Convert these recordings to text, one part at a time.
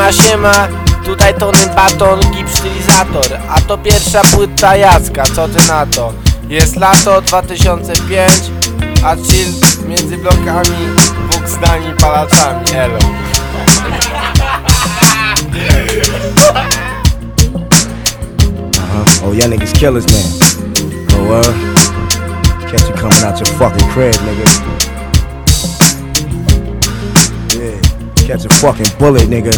Siema, siema, tutaj Tony Baton, Gipsztylizator A to pierwsza płyta Jacka, co ty na to? Jest lato 2005, a chill między blokami Bóg z nami palaczami, elo Uh-huh. Oh, y'all niggas killers, man. Oh, uh, catch you coming out your fucking crib, nigga. Catch a fucking bullet, nigga.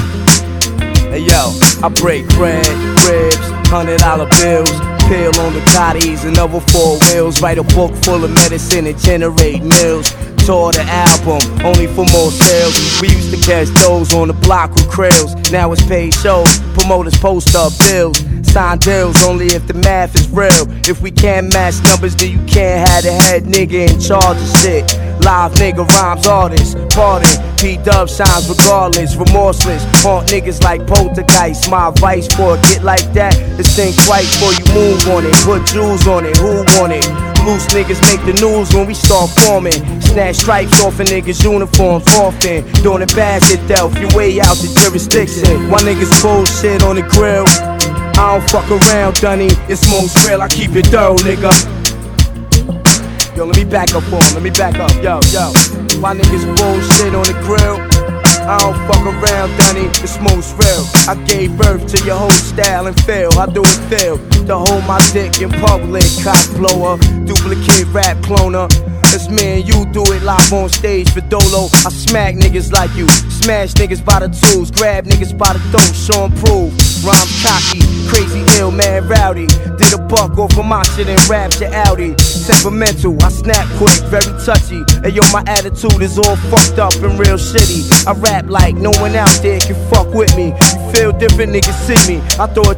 Hey yo, I break bread, ribs, hundred dollar bills, pill on the cotties and other four wheels. Write a book full of medicine and generate meals. Tour the album, only for more sales. We used to catch those on the block with krills. Now it's paid shows, promoters post up bills. Sign deals only if the math is real. If we can't match numbers, then you can't have the head nigga in charge of shit. Live nigga rhymes artists, pardon. P dub shines regardless, remorseless. Haunt niggas like poltergeist. My advice for a get like that is think twice before you move on it. Put jewels on it, who want it? Loose niggas make the news when we start forming. Snatch stripes off a niggas' uniforms often. Doing it bad shit dealt your way out the jurisdiction. Why niggas bullshit on the grill? I don't fuck around, Dunny. It's most real, I keep it thorough, nigga. Yo, let me back up on, let me back up, yo, yo. My niggas bullshit on the grill? I don't fuck around, Dunny, it's most real. I gave birth to your whole style and feel. I do it feel to hold my dick in public, cock blower, duplicate rap cloner. It's me and you do it live on stage for Dolo. I smack niggas like you, smash niggas by the tools, grab niggas by the throat, show 'em prove. Rhymes buck of my shit and rap your Audi. Temperamental, I snap quick, very touchy. And yo, my attitude is all fucked up and real shitty. I rap like no one out there can fuck with me. You feel different, niggas see me. I throw a